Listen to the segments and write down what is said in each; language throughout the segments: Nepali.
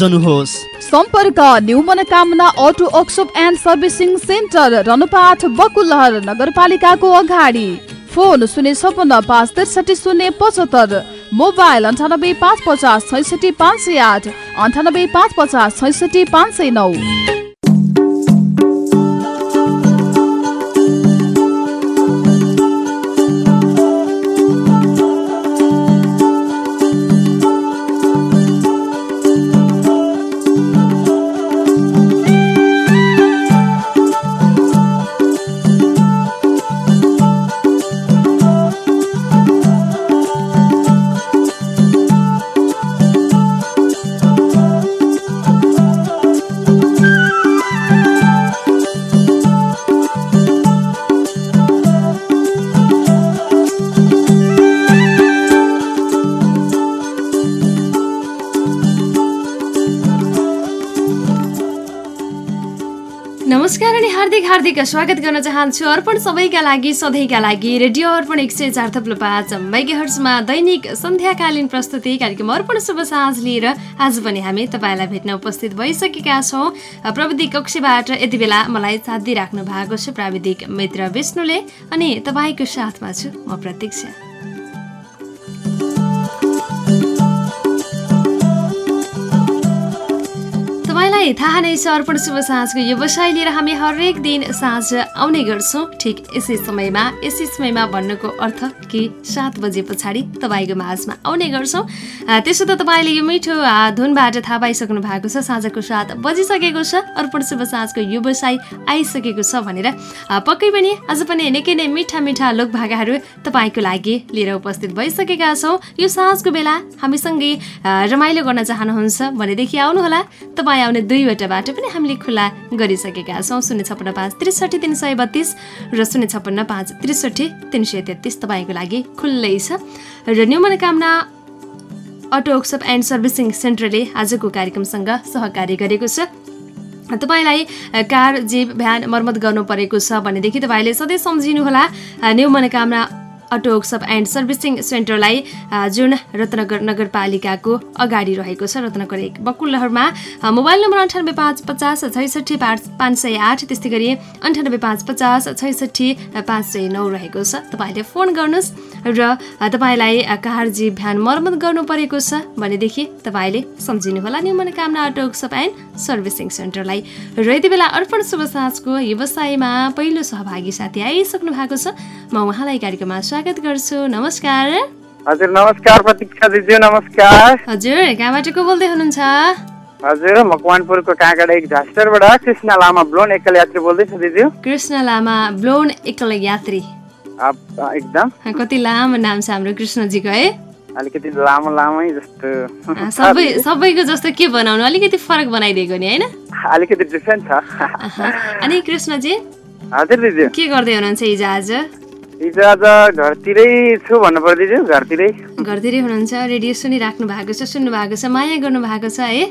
सम्पर्क new Manokamana auto workshop and servicing centre रनपाठ Bakulahar नगरपालिकाको अगाडि। फोन शून्य छपन्न पाँच त्रिसठी शून्य पचहत्तर मोबाइल अन्ठानब्बे पाँच पचास छैसठी पाँच सय आठ अन्ठानब्बे पाँच पचास छैसठी पाँच सय नौ। हार्दिक हार्दिक स्वागत गर्न चाहन्छु अर्पण सबैका लागि सधैँका लागि। रेडियो अर्पण एक सय चार थप्लो पाँच मेगाहर्समा दैनिक सन्ध्याकालीन प्रस्तुति कार्यक्रम अर्पण शुभ साँझ लिएर आज पनि हामी तपाईँलाई भेट्न उपस्थित भइसकेका छौँ। प्रविधिक कक्षीबाट यति बेला मलाई साथ दिइराख्नु भएको छ प्राविधिक मित्र विष्णुले अनि तपाईँको साथमा छु म प्रतीक्षा। तपाईँलाई थाहा नै छ अर्पण शुभ साँझको व्यवसाय लिएर हामी हरेक दिन साँझ आउने गर्छौँ। ठिक यसै समयमा यसै समयमा भन्नुको अर्थ कि सात बजे पछाडि तपाईँको माझमा आउने गर्छौँ। त्यसो त तपाईँले यो मिठो धुनबाट थाहा पाइसक्नु भएको छ साँझको सात बजिसकेको छ अर्पण शुभ साँझको व्यवसाय आइसकेको छ भनेर। पक्कै पनि आज पनि निकै नै मिठा मिठा लोकभागाहरू तपाईँको लागि लिएर उपस्थित भइसकेका छौँ। यो साँझको बेला हामीसँगै रमाइलो गर्न चाहनुहुन्छ भनेदेखि आउनुहोला। तपाईँ आउने दुईवटा बाटो पनि हामीले खुला गरिसकेका छौँ। शून्य छप्पन्न पाँच त्रिसठी तिन सय बत्तिस र शून्य छप्पन्न पाँच त्रिसठी तिन सय तेत्तिस तपाईँको लागि खुल्लै छ। र new Manokamana auto workshop and servicing सेन्टरले आजको कार्यक्रमसँग सहकार्य गरेको छ। तपाईँलाई कार जीप भ्यान मर्मत गर्नु परेको छ भनेदेखि तपाईँले सधैँ सम्झिनुहोला। New Manokamana auto workshop and servicing सेन्टरलाई जुन रत्नगर नगरपालिकाको अगाडि रहेको छ। रत्नगर एक बकुलहरमा मोबाइल नम्बर अन्ठानब्बे पाँच पचास छैसठी पाँच पाँच सय आठ त्यस्तै गरी अन्ठानब्बे पाँच पचास छैसठी पाँच सय नौ रहेको छ। तपाईँले फोन गर्नुहोस्। र तपाईँलाई कार जी भ्यान मर्मत गर्नु परेको छ भनेदेखि तपाईँले सम्झिनुहोला new Manokamana auto workshop and servicing सेन्टरलाई। र यति बेला अर्पण शुभ साँझको व्यवसायमा पहिलो सहभागी साथी आइसक्नु भएको छ। म उहाँलाई कार्यक्रममा स्वागत गर्छु। नमस्कार। हजुर नमस्कार प्रतीक्षा दिदी नमस्कार। हजुर कहाँबाट को बोल्दै हुनुहुन्छ? हजुर मकवानपुरको काँगडा एक झास्टरबाट कृष्ण लामा ब्लोन एकल यात्री बोल्दैछु दिदी। कृष्ण लामा ब्लोन एकल यात्री। एकदम? कति लामो नाम छ हाम्रो कृष्णजीको है? अलिकति लामो लामै जस्तो। सबै सबैको जस्तो के बनाउनु? अलिकति फरक बनाइदिएको नि होइन? अलिकति डिफ्रेन्ट छ। अनि कृष्णजी? हजुर दिदी। के गर्दै हुनुहुन्छ हिजो आज? हिजो आज घरतिरै छु भन्नु पर्दैछु घरतिरै। घरतिरै हुनुहुन्छ रेडियो सुनिराख्नु भएको छ सुन्नु भएको छ माया गर्नु भएको छ है?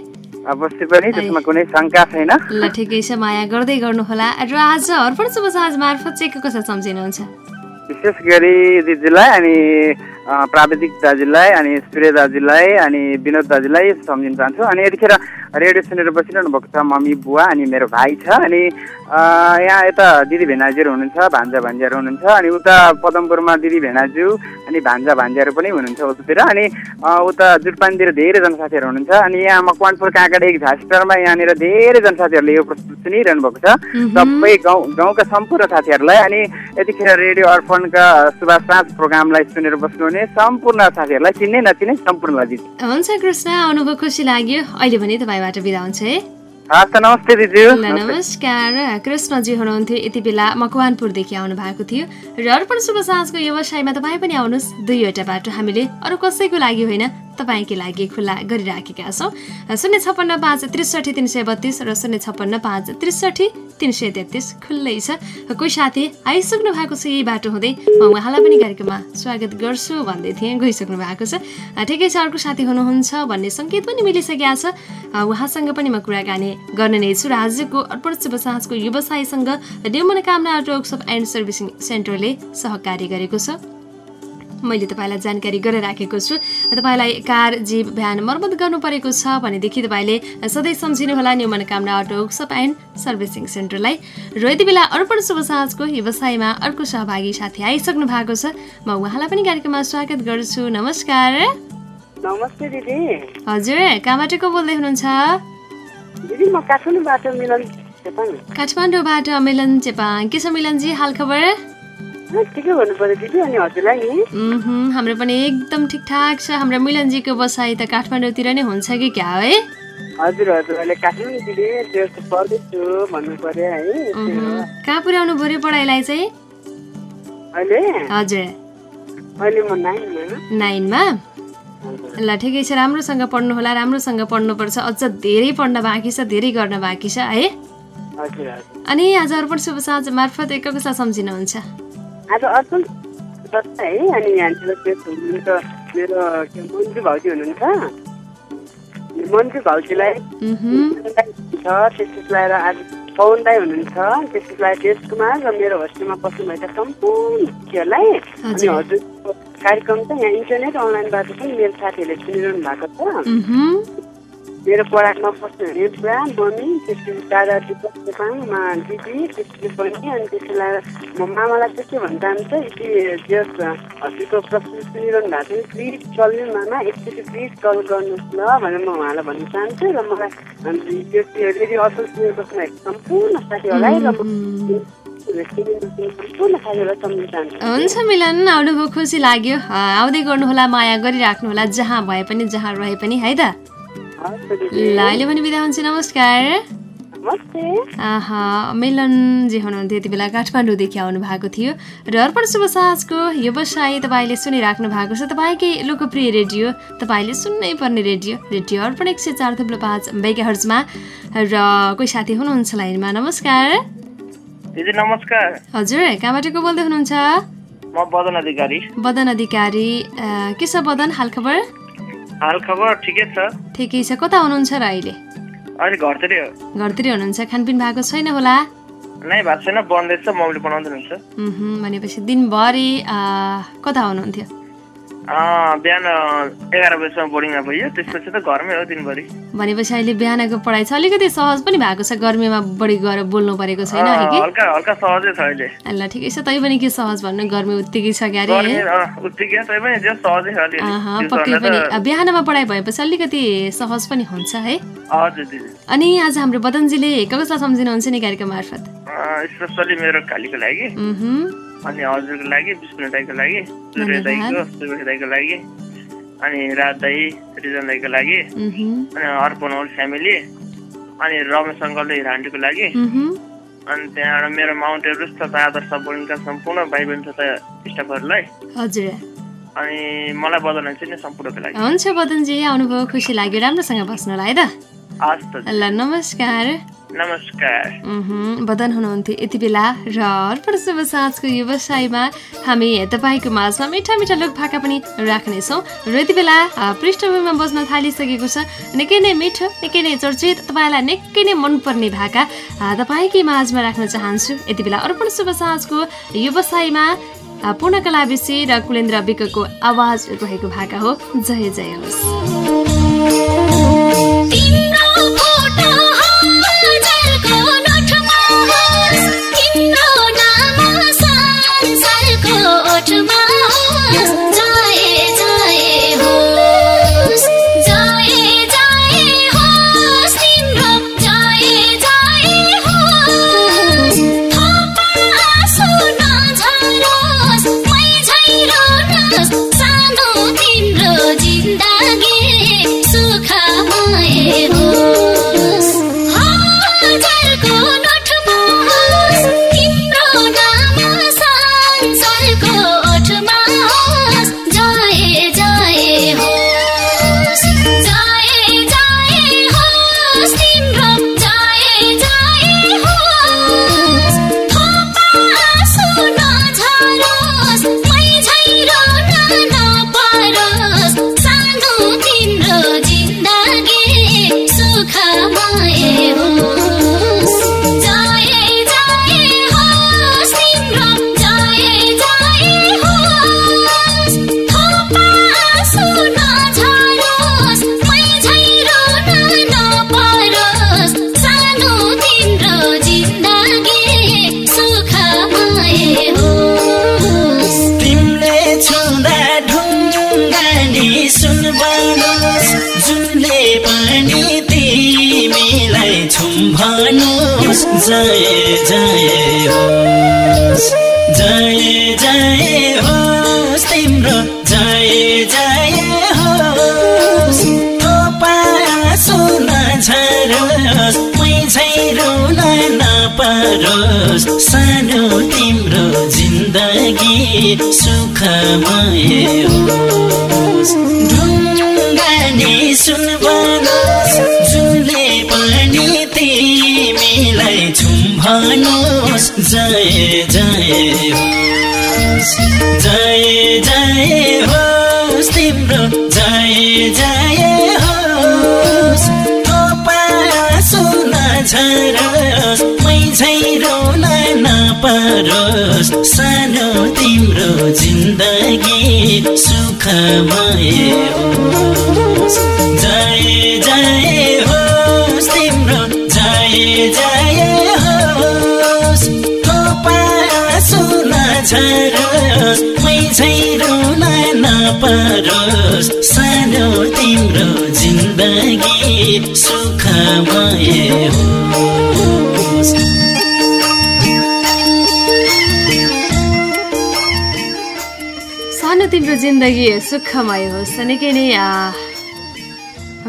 अवश्य पनि त्यसमा कुनै शङ्का छैन। ल ठिकै छ माया गर्दै गर्नुहोला। र आज अर्पण शुभ साँझ मार्फत चाहिँ कसलाई सम्झिनुहुन्छ? विशेष गरी दिदीलाई अनि प्राविधिक दाजुलाई अनि सूर्य दाजुलाई अनि विनोद दाजुलाई सम्झिन चाहन्छु। अनि यतिखेर रेडियो सुनेर बसिरहनु भएको छ। मम्मी बुवा अनि मेरो भाइ छ अनि यहाँ यता दिदी भेनाजीहरू हुनुहुन्छ भान्जा भान्जाहरू हुनुहुन्छ अनि उता पदमपुरमा दिदी भेनाजु अनि भान्जा भान्जाहरू पनि हुनुहुन्छ उतातिर अनि उता जुटपानतिर धेरै जनसाथीहरू हुनुहुन्छ अनि यहाँ मकवानपुर काँकडा एक झाँसटारमा यहाँनिर धेरै जनसाथीहरूले यो प्रस्तुत सुनिरहनु भएको छ। सबै गाउँ गाउँका सम्पूर्ण साथीहरूलाई अनि यतिखेर रेडियो अर्पणका सुभाष साँझ प्रोग्रामलाई सुनेर बस्नुहुने सम्पूर्ण साथीहरूलाई चिन्ने नचिने सम्पूर्णलाई दिदी हुन्छ कृष्ण अनुभव खुसी लाग्यो। अहिले भने तपाईँबाट बिदा हुन्छ है। नमस्ते दिदी नमस्कार। कृष्णजी हुनुहुन्थ्यो यति बेला। मकवानपुरदेखि आउनु भएको थियो। र अर्पण शुभ साँझको व्यवसायमा तपाईँ पनि आउनुहोस्। दुईवटा बाटो हामीले अरू कसैको लागि होइन तपाईँकै लागि खुल्ला गरिराखेका छौँ। शून्य छप्पन्न पाँच त्रिसठी तिन सय बत्तिस र शून्य छप्पन्न पाँच त्रिसठी तिन सय तेत्तिस खुल्लै छ। कोही साथी आइसक्नु भएको छ यही बाटो हुँदै म उहाँलाई पनि कार्यक्रममा स्वागत गर्छु भन्दै थिएँ गइसक्नु भएको छ। ठिकै छ अर्को साथी हुनुहुन्छ भन्ने सङ्केत पनि मिलिसकेको छ। उहाँसँग पनि म कुराकानी गर्ने नै छु। र आजको अर्पण शुभ साँझको व्यवसायसँग new Manokamana workshop and servicing सेन्टरले सहकार्य गरेको छ। मैले तपाईँलाई जानकारी गराइराखेको छु। तपाईँलाई कार जीव भ्यान मर्मत गर्नु परेको छ भनेदेखि तपाईँले सधैँ सम्झिनुहोला new Manokamana auto workshop and servicing सेन्टरलाई। र यति बेला अर्पण शुभ साँझको व्यवसायमा अर्को सहभागी साथी आइसक्नु भएको छ। म उहाँलाई पनि कार्यक्रममा स्वागत गर्छु। नमस्कार। नमस्ते दिदी। हजुर कहाँबाट को बोल्दै हुनुहुन्छ? दिदी म काठमाडौँबाट मिलन चेपाङ। काठमाडौँबाट मिलन चेपाङ। के छ मिलनजी हाल खबर? हाम्रो पनि एकदम ठिकठाक छ। हाम्रो मिलनजीको बसाइ त काठमाडौँतिर नै हुन्छ कि क्या हो? हजुर हजुर अहिले त्यो पढ्दैछु भन्नु पर्यो है कहाँ पुर्याउनु पऱ्यो पढाइलाई चाहिँ? अहिले? हजुर। अहिले म नाइनमा। नाइनमा? ल ठिकै छ राम्रोसँग पढ्नु होला राम्रोसँग पढ्नुपर्छ। अझ धेरै पढ्न बाँकी छ धेरै गर्न बाँकी छ है? अनि आज अर्पण शुभ साँझ। मार्फत एक कसलाई सम्झिनुहुन्छ। आज बस्छ है अनि त्यो हुनुहुन्छ मेरो के मन्जु भाउजी हुनुहुन्छ। मन्जु भाउजीलाई छ त्यसलाई आज पवन दाई हुनुहुन्छ त्यसलाई देश कुमार र मेरो होस्टेलमा बस्नुभएका सम्पूर्ण साथीहरूलाई अनि हजुर। हजुरको कार्यक्रम चाहिँ यहाँ इन्टरनेट अनलाइनबाट पनि मेरो साथीहरूले सुनिरहनु भएको छ। मेरो पढाइमा बस्नुहुने बुवा मम्मी त्यसपछि दादा दिपक चेपाङमा दिदी त्यसपछि बहिनी अनि त्यसलाई म मामालाई चाहिँ के भन्न चाहन्छु यति जस हजुरको प्रश्न सुनिरहनु भएको छ प्लिज चल्ने मामा एकचोटि प्लिज कल गर्नुहोस् ल भनेर म उहाँलाई भन्न चाहन्छु र मलाई त्यो रेडियो असल सुनेर बस्नुभएको सम्पूर्ण साथीहरूलाई र म हुन्छ मिलन आउनुभयो खुसी लाग्यो आउँदै गर्नुहोला माया गरिराख्नुहोला जहाँ भए पनि जहाँ रहे पनि है त। ल अहिले पनि बिदा हुन्छ नमस्कार। मिलनजी हुनुहुन्थ्यो यति बेला काठमाडौँदेखि आउनु भएको थियो र अर्पण शुभ साँझको व्यवसाय तपाईँले सुनिराख्नु भएको छ। तपाईँकै लोकप्रिय रेडियो तपाईँले सुन्नै पर्ने रेडियो रेडियो अर्पण एक सय चार थुप्रो पाँच मेगा हर्जमा र कोही साथी हुनुहुन्छ लाइनमा नमस्कार। दिदी नमस्कार। हजुर कहाँबाट को बोल्दै हुनुहुन्छ? म बदन अधिकारी। बदन अधिकारी। के छ बदन हालखबर? हाल खबर ठिकै छ। ठिकै छ। कता हुनुहुन्छ र अहिले? अहिले घरतिर हो। घरतिरै हुनुहुन्छ। खानपिन भएको छैन होला? नै भएको छैन बन्दैछ मम्मीले बनाउँदै हुन्छ मह्म, भनेपछि दिनभरि कता हुनुहुन्थ्यो? बिहान एघार बजीसम्म बोर्डिङमा भयो त्यसपछि त घरमै हो दिनभरि। भनेपछि अहिले बिहानको पढाइ छ अलिकति सहज पनि भएको छ गर्मीमा बढी गएर बोल्नु परेको छैन हल्का हल्का सहजै छ अहिले। ल ठिकै छ तै पनि के सहज भन्नु गर्मी उत्तिकै छ दिउँसो पक्कै पनि। बिहानमा पढाइ भएपछि अलिकति सहज पनि हुन्छ है? अनि आज हाम्रो बदनजीले कसलाई सम्झिनुहुन्छ नि कार्यक्रम मार्फत? स्पेसली मेरो कालीको लागि। अनि हजुरको लागि विष्णु दाईको लागि सूर्य दाईको सूर्य दाईको लागि अनि राज दाई रिजन दाईको लागि अनि अर्पण होल फ्यामिली अनि रमेश अङ्कल हिरान्टीको लागि अनि त्यहाँबाट मेरो माउन्ट एभरेस्ट तथा आदर्श बोर्डिङका सम्पूर्ण भाइ बहिनी तथा स्टाफहरूलाई हजुर। अनि मलाई बदलन चाहिँ नि सम्पूर्णको लागि। हुन्छ बदनजी आउनुभयो खुसी लाग्यो राम्रोसँग बस्नुलाई है त। ल नमस्कार। नमस्कार। बदन हुनुहुन्थ्यो। यति बेला र अर्पण शुभ साँझको व्यवसायमा हामी तपाईँको माझमा मिठा मिठा लोक भाका पनि राख्नेछौँ र यति बेला पृष्ठभूमिमा बज्न थालिसकेको छ। निकै नै मिठो निकै नै चर्चित तपाईँलाई निकै नै मनपर्ने भाका तपाईँकै माझमा राख्न चाहन्छु। यति बेला अर्पण शुभ साँझको व्यवसायमा पूर्णकला विषय र कुलेन्द्र विकको आवाज रहेको भाका हो। जय जय होस्। जय जय होस् जय जय होस् तिम्रो जय जय होस् थोपा सुन झरोस्। मै झै रुन सानो तिम्रो जिन्दगी सुखमय होस्। ढुङ्गानी सुन बनोस् भन्नुहोस् जय जय होस्। जय जय होस् तिम्रो जय जय थोपा सुन झरोस् मै रुन नपरोस् सानो तिम्रो जिन्दगी सुखमय होस्। जय जय होस् तिम्रो जय जय मै झै रुन नपरोस् सानो तिम्रो जिन्दगी सुखमय सानो तिम्रो जिन्दगी सुखमय होस्। निकै नै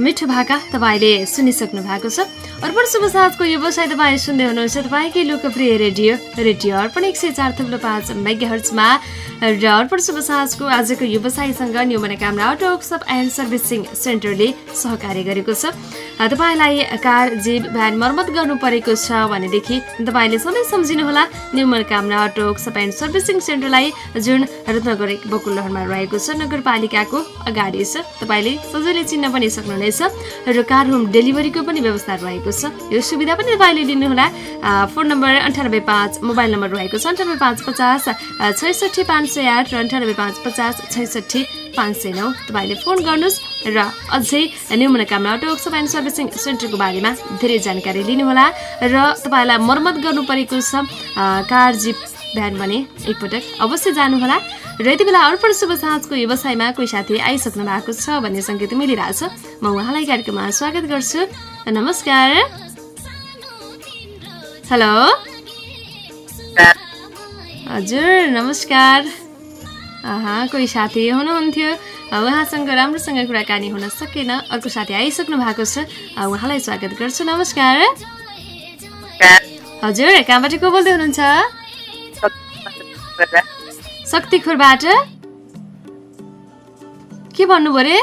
मिठो भाका तपाईँले सुनिसक्नु भएको छ। अर्पण शुभ साँझको व्यवसाय तपाईँ सुन्दै हुनुहुन्छ तपाईँकै लोकप्रिय रेडियो रेडियो अर्पण एक सय चार थुप्रो पाँच मेगा हर्चमा र अर्पण शुभ साँझको आजको व्यवसायसँग new Manokamana auto workshop and servicing सेन्टरले सहकार्य गरेको छ। तपाईँलाई कार जीव भ्यान मर्मत गर्नु परेको छ भनेदेखि तपाईँले सधैँ सम्झिनुहोला new Manokamana auto workshop and servicing सेन्टरलाई जुन रत्नगर बकुलहरमा रहेको छ नगरपालिकाको अगाडि छ। तपाईँले सजिलै चिन्न पनि सक्नुहुनेछ र कार होम डेलिभरीको पनि व्यवस्था रहेको छ। यो सुविधा पनि तपाईँले लिनुहोला। फोन नम्बर अन्ठानब्बे पाँच मोबाइल नम्बर रहेको छ अन्ठानब्बे पाँच पचास छैसठी पाँच सय आठ र अन्ठानब्बे पाँच पचास छैसठी पाँच सय नौ। तपाईँले फोन गर्नुहोस् र अझै new Manokamana auto workshop and servicing सेन्टरको बारेमा धेरै जानकारी लिनुहोला। र तपाईँलाई मर्मत गर्नु परेको छ कार जिप बिहान भने एकपटक अवश्य जानुहोला। र यति बेला अर्पण शुभ साँझको व्यवसायमा कोही साथी आइसक्नु भएको छ भन्ने सङ्केत मिलिरहेछ। म उहाँलाई कार्यक्रममा स्वागत गर्छु। नमस्कार। हेलो। हजुर नमस्कार। कोही साथी हुनुहुन्थ्यो। उहाँसँग राम्रोसँग कुराकानी हुन सकेन। अर्को साथी आइसक्नु भएको छ। उहाँलाई स्वागत गर्छु। नमस्कार। हजुर कहाँबाट को बोल्दै हुनुहुन्छ? शक्तिखोरबाट? के भन्नुभयो अरे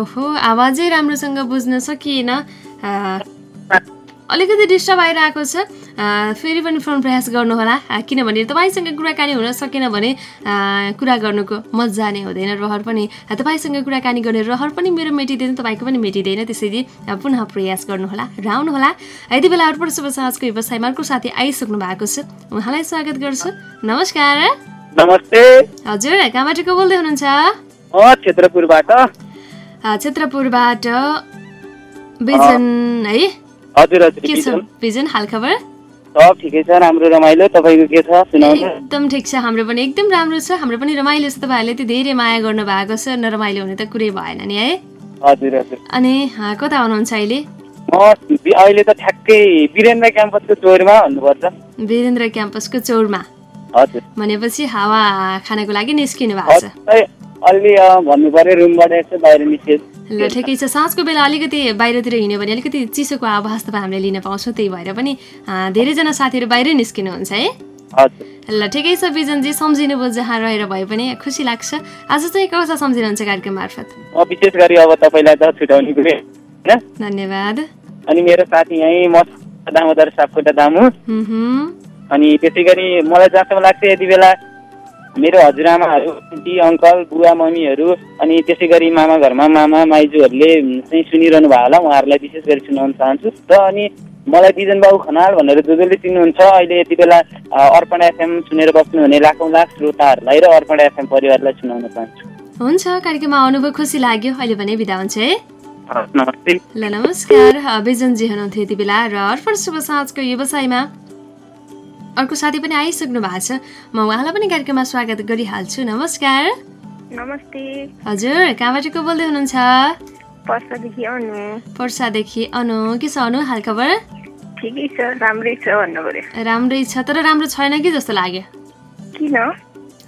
ओहो आवाजै राम्रोसँग बुझ्न सकिएन। अलिकति डिस्टर्ब आइरहेको छ। फेरि पनि फोन प्रयास गर्नुहोला। किनभने तपाईँसँग कुराकानी हुन सकेन भने कुरा गर्नुको मजा नै हुँदैन रहर पनि। तपाईँसँग कुराकानी गर्ने रहर पनि मेरो मेटिँदैन तपाईँको पनि मेटिँदैन। त्यसैले पुनः प्रयास गर्नुहोला र आउनुहोला। यति बेला अर्पण शुभ साँझको व्यवसायमा अर्को साथी आइसक्नु भएको छ। उहाँलाई स्वागत गर्छु। नमस्कार। नमस्ते। हजुर कहाँबाट को बोल्दै हुनुहुन्छ? क्षेत्रपुरबाट क्षेत्रपुरबाट बिजन है। हजुर हजुर के छ बिजन? हालखबर? सब ठिकै छ राम्रो रमाइलो तपाईँको के छ सुनाउनु? एकदम ठिक छ हाम्रो पनि एकदम राम्रो छ हाम्रो पनि रमाइलो छ तपाईँहरूले त्यो धेरै माया गर्नु भएको छ नरमाइलो हुने त कुरै भएन नि है? हजुर हजुर। अनि कता हुनुहुन्छ अहिले? म अहिले त ठ्याक्कै वीरेन्द्र क्याम्पसको चोरमा भन्नुपर्छ वीरेन्द्र क्याम्पसको चौरमा? हजुर। भनेपछि हावा खानको लागि निस्किनु भएको छ। खै, अलि अ, भन्नु पर्यो रुमबाट यसो बाहिर निस्कियो ल ठिकै छ। साँझको बेला अलिकति बाहिरतिर हिँड्यो भने अलिकति चिसोको आवाज तपाईँ हामीले लिन पाउँछौँ त्यही भएर पनि धेरैजना साथीहरू बाहिरै निस्किनुहुन्छ है? ल ठिकै छ बिजनजी सम्झिनुभयो जहाँ रहेर भए पनि खुसी लाग्छ। आज चाहिँ कसलाई सम्झिनुहुन्छ कार्यक्रम मार्फत? विशेष गरी अब तपाईँलाई त छुट्याउने कुरै धन्यवाद। अनि मेरो साथी यहीँ म दामोदर सापकोटा दामु। अनि त्यसै गरी मलाई जहाँसम्म लाग्छ यति बेला मेरो हजुरआमाहरू आन्टी अङ्कल बुवा मम्मीहरू अनि त्यसै गरी मामा घरमा मामा माइजूहरूले चाहिँ सुनिरहनु भयो होला। उहाँहरूलाई विशेष गरी सुनाउन चाहन्छु। र अनि मलाई बिजन बाबु खनाल भनेर जो जसले चिन्नुहुन्छ अहिले यति बेला अर्पण एफएम सुनेर बस्नुहुने लाखौँ लाख श्रोताहरूलाई र अर्पण एफएम परिवारलाई सुनाउन चाहन्छु। हुन्छ कार्यक्रममा आउनुभयो खुसी लाग्यो। अहिले भने बिदा हुन्छ है। ल नमस्कार। बिजनजी हुनुहुन्थ्यो यति बेला। र अर्पण शुभ साँझको व्यवसायमा अर्को साथी पनि आइसक्नु भएको छ। म उहाँलाई पनि कार्यक्रममा स्वागत गरिहाल्छु। नमस्कार। नमस्ते। हजुर कहाँबाट को बोल्दै हुनुहुन्छ? पर्सादेखि अनु। के छ अनु? हालखबर राम्रै छ तर राम्रो छैन कि जस्तो लाग्यो? किन?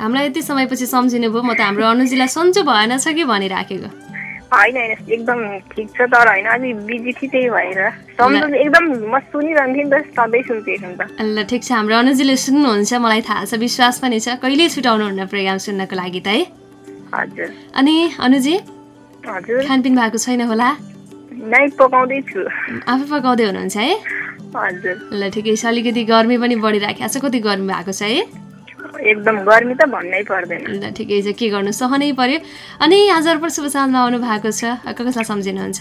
हामीलाई यति समयपछि सम्झिनु भयो म त हाम्रो अनुजीलाई सन्चो भएन छ कि भनिराखेको। होइन होइन एकदम ठिक छ तर होइन अलिक बिजी थिएँ त्यही भएर। सम्झनु एकदम म सुनिरहन्थेँ नि त सधैँ सुन्थेँ त। ल ठिक छ हाम्रो अनुजीले सुन्नुहुन्छ मलाई थाहा छ विश्वास पनि छ कहिले छुटाउनु हुन्न प्रोग्राम सुन्नको लागि त है? हजुर। अनि अनुजी? हजुर। खानपिन भएको छैन होला? नै पकाउँदैछु आफै पकाउँदै हुनुहुन्छ है? हजुर। ल ठिकै छ अलिकति गर्मी पनि बढिराखेको छ कति गर्मी भएको छ है? एकदम गर्मी त भन्नै पर्दैन। ल ठिकै छ के गर्नु? सहनै पर्यो। अनि आज अर्पण शुभ साँझमा आउनु भएको छ कसलाई सम्झिनुहुन्छ?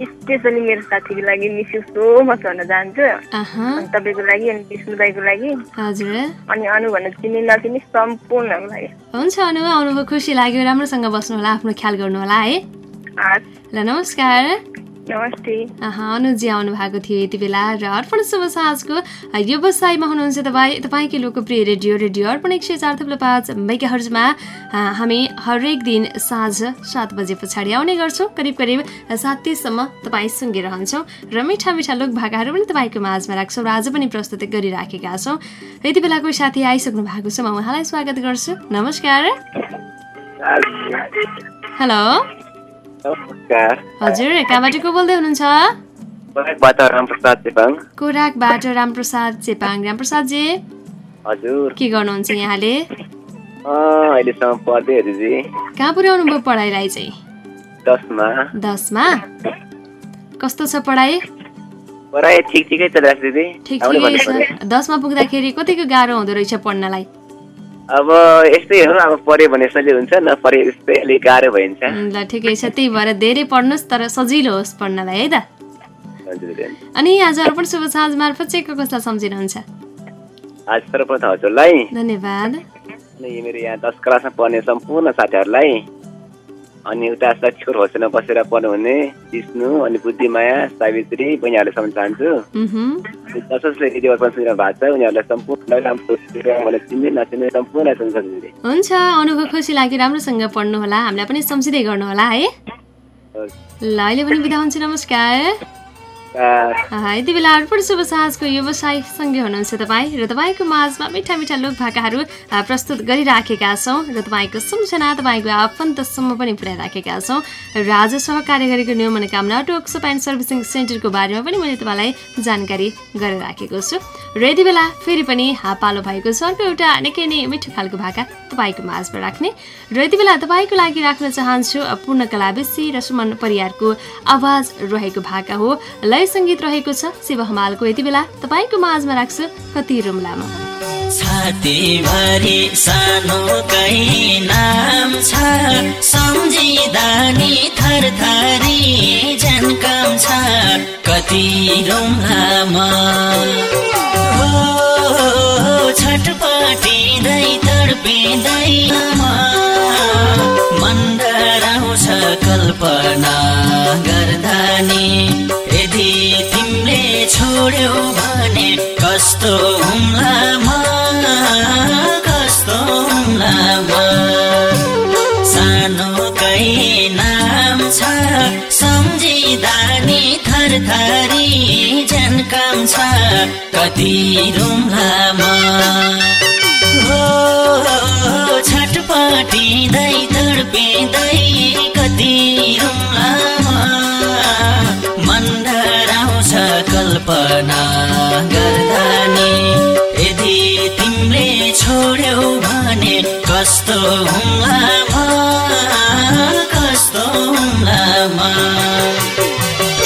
स्पेसली मेरो साथीको लागि मिस यु सो मच भन्न चाहन्छु। अनि तपाईँको लागि अनि विष्णु दाईको लागि। हजुर। अनि अनु भनेर चिने नचिने सम्पूर्णको लागि। हुन्छ अनु आउनुभयो खुसी लाग्यो राम्रोसँग बस्नु होला आफ्नो ख्याल गर्नु होला है ल नमस्कार। नमस्ते। अनुजी आउनु भएको थियो यति बेला र अर्पण शुभ साँझको व्यवसायमा हुनुहुन्छ तपाईँ तपाईँकै लोकप्रिय रेडियो रेडियो अर्पण एक सय चार थुप्रो पाँच मेगा हर्जमा हामी हरेक दिन साँझ सात बजे पछाडि आउने गर्छौँ। करिब करिब सात तिससम्म तपाईँ सुँगिरहन्छौँ र मिठा मिठा लोक भाकाहरू पनि तपाईँको माझमा राख्छौँ र आज पनि प्रस्तुत गरिराखेका छौँ। यति बेला कोही साथी आइसक्नु भएको छ म उहाँलाई स्वागत गर्छु। नमस्कार। हेलो। हजुर कहाँबाट को बोल्दै हुनुहुन्छ? कोराकबाट रामप्रसाद चेपाङ। रामप्रसादजी हजुर। के गर्नुहुन्छ यहाँले? कहाँ पुर्याउनु भयो पढाइलाई चाहिँ? दसमा। कस्तो छ पढाइ? ठिक ठिकै छ। दसमा पुग्दाखेरि कतिको गाह्रो हुँदो रहेछ पढ्नलाई? अब यस्तै हो अब पढ्यो भने यसैले हुन्छ नपढे यस्तै अलिक गाह्रो भइन्छ। ल ठिकै छ त्यही भएर धेरै पढ्नुहोस् तर सजिलो होस् पढ्नलाई है त? अनि आज अर्पण शुभ साँझ मार्फत चाहिँ को कसलाई सम्झिनुहुन्छ? आज सर्वप्रथम हजुरलाई। धन्यवाद। अनि मेरो यहाँ दस क्लासमा पढ्ने सम्पूर्ण साथीहरूलाई। अनि उता लक्ष्मण होस्टेलमा बसेर पढ्नुहुने विष्णु अनि बुद्धिमाया सावित्री बहिनीहरूले सम्झ चाहन्छु। जसले रेडियो अर्पण सुनिरहनु भएको छ उनीहरूलाई सम्पूर्ण चिन्ने नचिन्ने सम्पूर्ण हुन्छ अनुभव खुसी लाग्यो राम्रोसँग पढ्नु होला हामीलाई पनि सम्झिँदै गर्नु होला है ल अहिले पनि बिदा हुन्छ नमस्कार। यति बेला अर्पण शुभ साँझको व्यवसाय सँगै हुनुहुन्छ तपाईँ र तपाईँको माझमा मिठा मिठा लोक भाकाहरू प्रस्तुत गरिराखेका छौँ र तपाईँको सम्झना तपाईँको आफन्तसम्म पनि पुर्याइराखेका छौँ। र आज सहकार्य गरेको न्यू मनोकामना टोक्सप एन्ड सर्भिसिङ सेन्टरको बारेमा पनि मैले तपाईँलाई जानकारी गरेर राखेको छु। र यति बेला फेरि पनि पालो भएको छ अर्को एउटा निकै नै मिठो खालको भाका तपाईँको माझमा राख्ने। र यति बेला तपाईँको लागि राख्न चाहन्छु पूर्णकला बेसी र सुमन परियारको आवाज रहेको भाका हो। लय सङ्गीत रहेको छ। शिव हमालको यति बेला तपाईँको माझमा राख्छु कति रुम्लामा। छातीभरि सानो कै नाम छ। सम्झिँदा नि थरथरी झन्कम छ। कति हो छटपटिँदै तडपिँदै आमा मन डराउँछ कल्पना गर्दा नि यदि तिमीले छोड्यौ भने कस्तो हुम्लामा कस्तो हुम्लामा सानो कै नाम छ सम्झिँदा नि थरथरी झन्कम छ कति रुम्लामा हो छटपटिँदै तडपिँदै कति रुम्लामा कल्पना गर्दा नि यदि तिमीले छोड्यौ भने कस्तो हुम्लामा कस्तो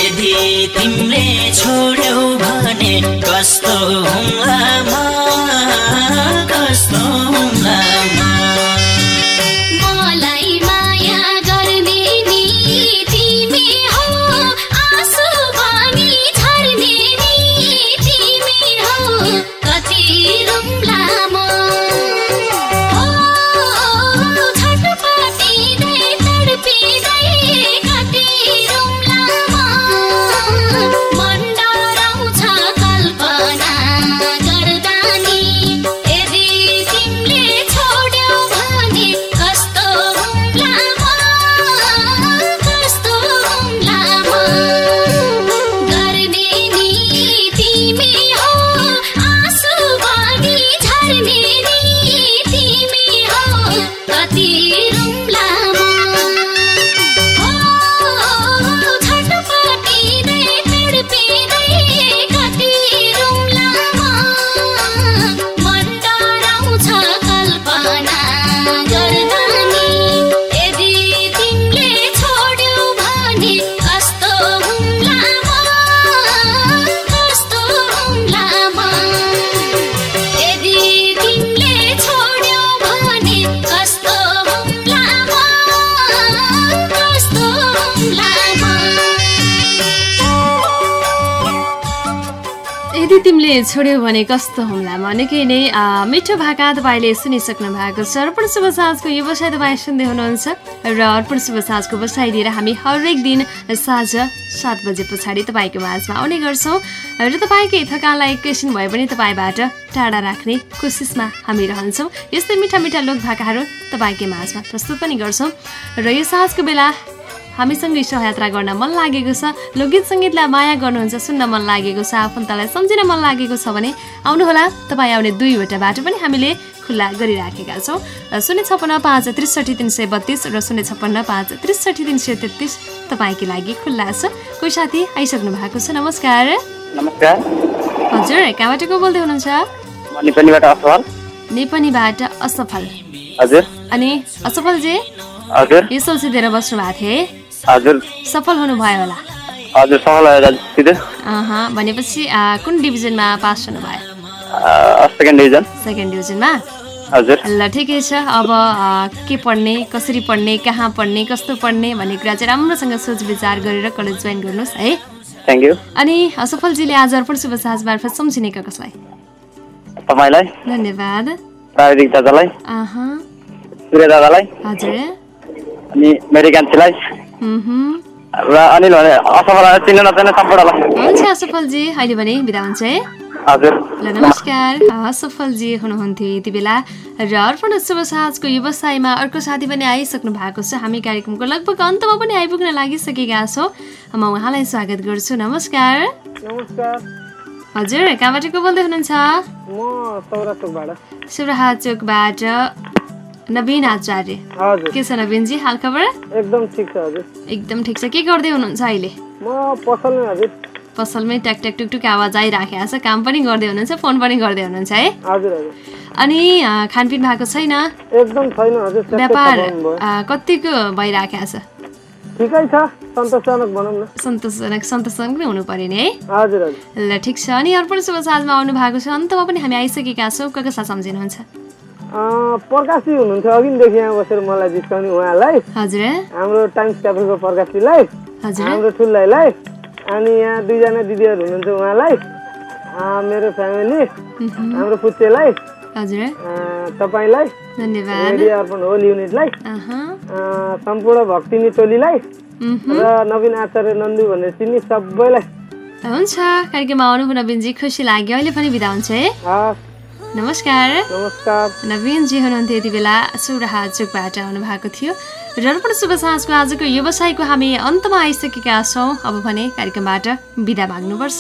यदि तिमीले छोड्यौ भने कस्तो हुम्लामा कस्तो छोड्यौ भने कस्तो हुम्ला? म निकै नै मिठो भाका तपाईँले सुनिसक्नु भएको छ। अर्पण शुभ साँझको व्यवसाय तपाईँ सुन्दै हुनुहुन्छ। र अर्पण शुभ साँझको बसाइ लिएर हामी हरेक दिन साँझ सात बजे पछाडि तपाईँको माझमा आउने गर्छौँ। र तपाईँकै थकानलाई एकैछिन भए पनि तपाईँबाट टाढा राख्ने कोसिसमा हामी रहन्छौँ। यस्तै मिठा मिठा लोक भाकाहरू तपाईँकै माझमा प्रस्तुत पनि गर्छौँ। र यो साँझको बेला हामीसँगै सहयात्रा गर्न मन लागेको छ। लोकगीत सङ्गीतलाई माया गर्नुहुन्छ सुन्न मन लागेको छ। आफन्तलाई सम्झिन मन लागेको छ भने आउनुहोला। तपाईँ आउने दुईवटा बाटो पनि हामीले खुल्ला गरिराखेका छौँ। शून्य छप्पन्न पाँच त्रिसठी तिन सय बत्तिस र शून्य छप्पन्न पाँच त्रिसठी तिन सय तेत्तिस तपाईँको लागि खुल्ला छ। कोही साथी आइसक्नु भएको छ? नमस्कार। नमस्कार। हजुर कहाँबाट को बोल्दै हुनुहुन्छ? नेपालीबाट असफल। असफल। हजुर। अनि असफलजी? हजुर। यो सोचिदिएर बस्नु भएको है हजुर सफल हुनुभयो होला। हजुर सफल भनेपछि कुन डिभिजनमा पास हुनुभयो? सेकेन्ड डिभिजन सेकेन्ड डिभिजनमा हजुर। ल ठिकै छ। अब के पढ्ने कसरी पढ्ने कहाँ पढ्ने कस्तो पढ्ने भन्ने कुरा चाहिँ राम्रोसँग सोच विचार गरेर कलेज जोइन गर्नुहोस् है। थ्याङ्क यू अनि सफलजीले आज अर्पण शुभ साँझ मार्फत सम्झिनेका कसलाई? तपाईँलाई। धन्यवाद। प्राविधिक दादालाई। सूर्य दादालाई। हजुर। अनि मेरो कान्छीलाई। र अनिल भने असफल चिन्नु नचाहिने सम्पूर्णलाई हुन्छ सफलजी अहिले भने बिदा हुन्छ है। हजुर। ल नमस्कार। सफलजी हुनुहुन्थ्यो यति बेला र अर्पण शुभ साँझको व्यवसायमा अर्को साथी पनि आइसक्नु भएको छ। हामी कार्यक्रमको लगभग अन्तमा पनि आइपुग्न लागिसकेका छौँ। म उहाँलाई स्वागत गर्छु। नमस्कार। नमस्कार। हजुर कहाँबाट को बोल्दै हुनुहुन्छ? शिवराहा चोकबाट। नवीन आचार्य। के छ नवीनजी हाल खबर? एकदम ठिक छ हजुर। एकदम ठिक छ। के गर्दै हुनुहुन्छ अहिले? म पसलमै हजुर। पसलमै ट्याक ट्याक टुकटुक आवाज आइराखेको छ। काम पनि गर्दै हुनुहुन्छ फोन पनि गर्दै हुनुहुन्छ है? हजुर हजुर। अनि खानपिन भएको छैन? एकदम छैन हजुर व्यापार कतिको भइराखेको छ? ठिकै छ सन्तोषजनक भनौँ न। सन्तोषजनक सन्तोषजनक नै हुनु पऱ्यो नि है? हजुर हजुर। ल ठिक छ। अनि अर्पण शुभ साँझमा आउनु भएको छ। अन्तमा पनि हामी आइसकेका छौँ। कसलाई सम्झिनुहुन्छ? प्रकाशजी हुनुहुन्थ्यो अघिदेखि यहाँ बसेर मलाई जिस्काउने उहाँलाई। हजुर। हाम्रो टाइम्स क्याफेको प्रकाशजीलाई हजुर। हाम्रो ठुल्लाईलाई अनि यहाँ दुईजना दिदीहरू हुनुहुन्छ उहाँलाई मेरो फ्यामिली हाम्रो पुच्चेलाई तपाईँलाई अर्पण होल युनिटलाई सम्पूर्ण भक्तिनी टोलीलाई। र नवीन आचार्य नन्दु भनेर चिन्ने सबैलाई। हुन्छ। कार्यक्रममा आउनु नवीनजी खुसी लाग्यो। अहिले पनि बिदा हुन्छ है। नमस्कार। नमस्कार। नवीनजी हुनुहुन्थ्यो यति बेला सौराहा चोकबाट आउनुभएको थियो। र अर्पण शुभ साँझको आजको व्यवसायको हामी अन्तमा आइसकेका छौँ। अब भने कार्यक्रमबाट बिदा माग्नुपर्छ।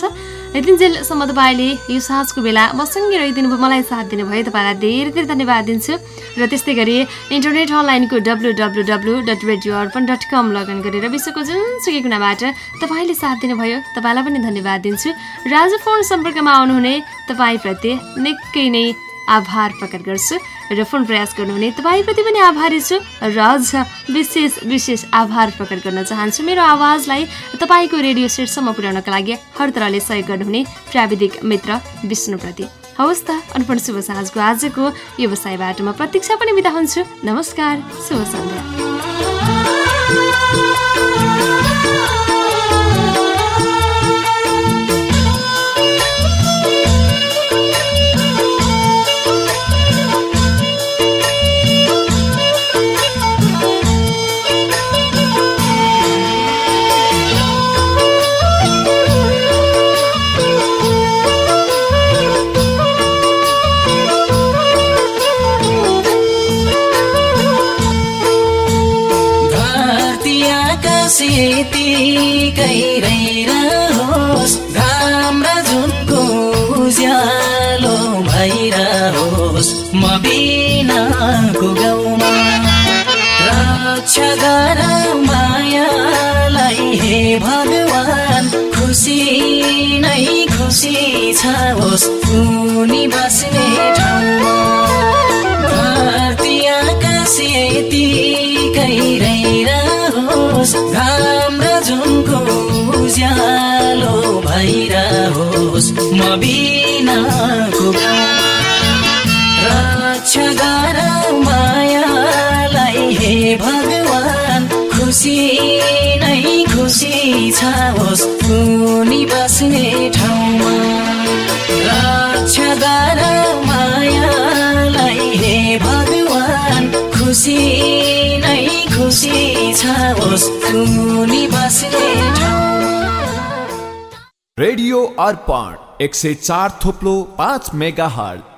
यतिन्जेलसम्म तपाईँले यो साँझको बेला मसँगै रहिदिनु भयो। मलाई साथ दिनुभयो। तपाईँलाई धेरै धेरै धन्यवाद दिन्छु। र त्यस्तै गरी इन्टरनेट अनलाइनको W W W dot radio Arpan dot com login गरेर विश्वको जुनसुकै कुनाबाट तपाईँले साथ दिनुभयो। तपाईँलाई पनि धन्यवाद दिन्छु। र आज फोन सम्पर्कमा आउनुहुने तपाईँप्रति निकै नै आभार प्रकट गर्छु। र फोन प्रयास गर्नुहुने तपाईँप्रति पनि आभारी छु र अझ विशेष विशेष आभार प्रकट गर्न चाहन्छु। मेरो आवाजलाई तपाईँको रेडियो सेटसम्म पुर्याउनका लागि हर तरहले सहयोग गर्नुहुने प्राविधिक मित्र विष्णुप्रति। हवस् त अर्पण शुभ साँझको आजको व्यवसायबाट म प्रतीक्षा पनि बिदा हुन्छु। नमस्कार शुभ सन्ध्या। भगवान् खुसी नै खुसी छ होस् उनी बस्ने ठाउँमा। धरती आकाश यतिकै रहिरहोस् घाम र जुनको उज्यालो भइरहोस् म बिनाको रक्षा गर मायालाई हे भगवान् खुसी खुसी छ होस्। उनी बस्ने ठाउँमा रक्षा मायालाई हे भगवान् खुसी नै खुसी छ होस्। उनी बस्ने ठाउँमा। रेडियो अर्पण एक सय चार थोप्लो पाँच मेगा हट